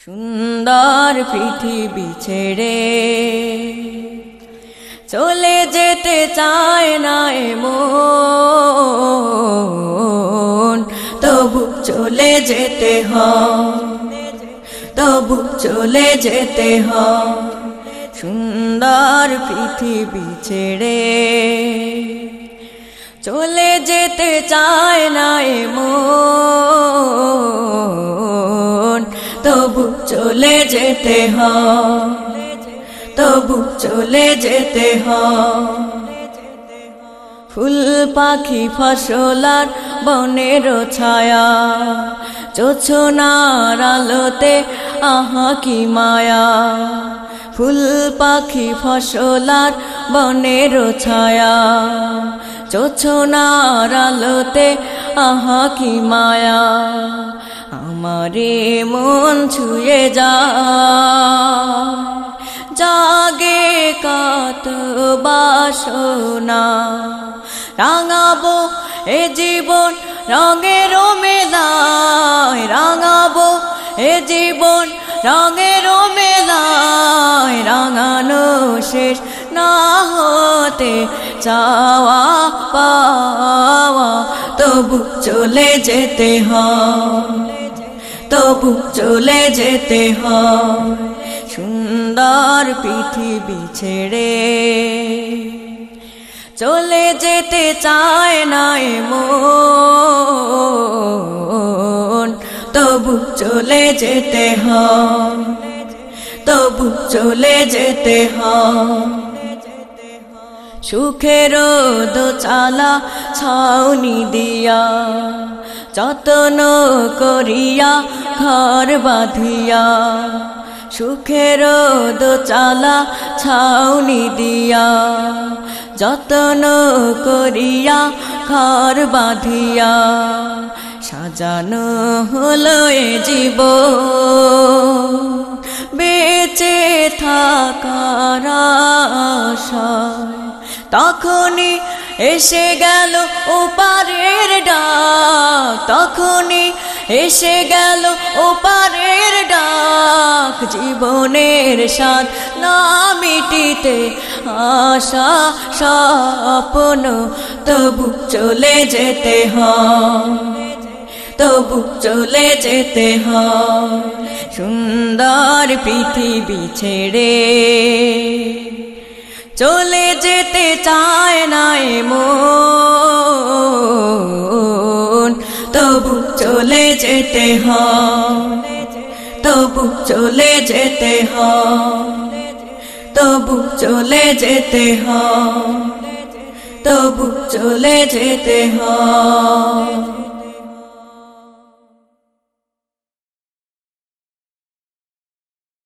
সুন্দর পৃথিবী ছেড়ে চলে যেতে চায় না এমন। তবু চলে যেতে হয়, তবু চলে যেতে হ সুন্দর পৃথিবী ছেড়ে চলে যেতে চায় না এমন। তবু চলে যেতে হয় তবু চলে যেতে হয় ফুল পাখি ফসলার বনের ছায়া চোছনার আলোতে আহা কি মায়া। ফুল পাখি ফসলার বনের ছায়া চোছনার আলোতে আহা কি মায়া। আমারে মন ছুঁয়ে যা। জাগে কত বাসনা, রাঙাবো এ জীবন রঙের মেলায়, রাঙাবো এ জীবন রঙের মেলায়, রাঙানো শেষ না হতে চাওয়া পাওয়া, তবু চলে যেতে হয়। তবু চলে যেতে হয়। সুন্দর পৃথিবী ছেড়ে চলে যেতে চায় না মন তবু চলে যেতে হয়। তবু চলে যেতে হয়। সুখের দোচালা ছাউনি দিয়া, যতন করিয়া ঘর বাঁধিয়া, সুখের দোচালা ছাউনি দিয়া, যতন করিয়া ঘর বাঁধিয়া, সাজানো হলো এ জীব বেঁচে থাকার তখনই এসে গেল ওপারের ডাক, তখনই এসে গেল ওপারের ডাক। জীবনের সাথ না মিটিতে আশা, স্বপ্ন, তবু চলে যেতে হয়। তবু চলে যেতে হয়। সুন্দর পৃথিবী ছেড়ে চলে যেতে চায় না মন যেতে হবু চলে যেতে হবু চলে যেতে হবু চলে যেতে হয়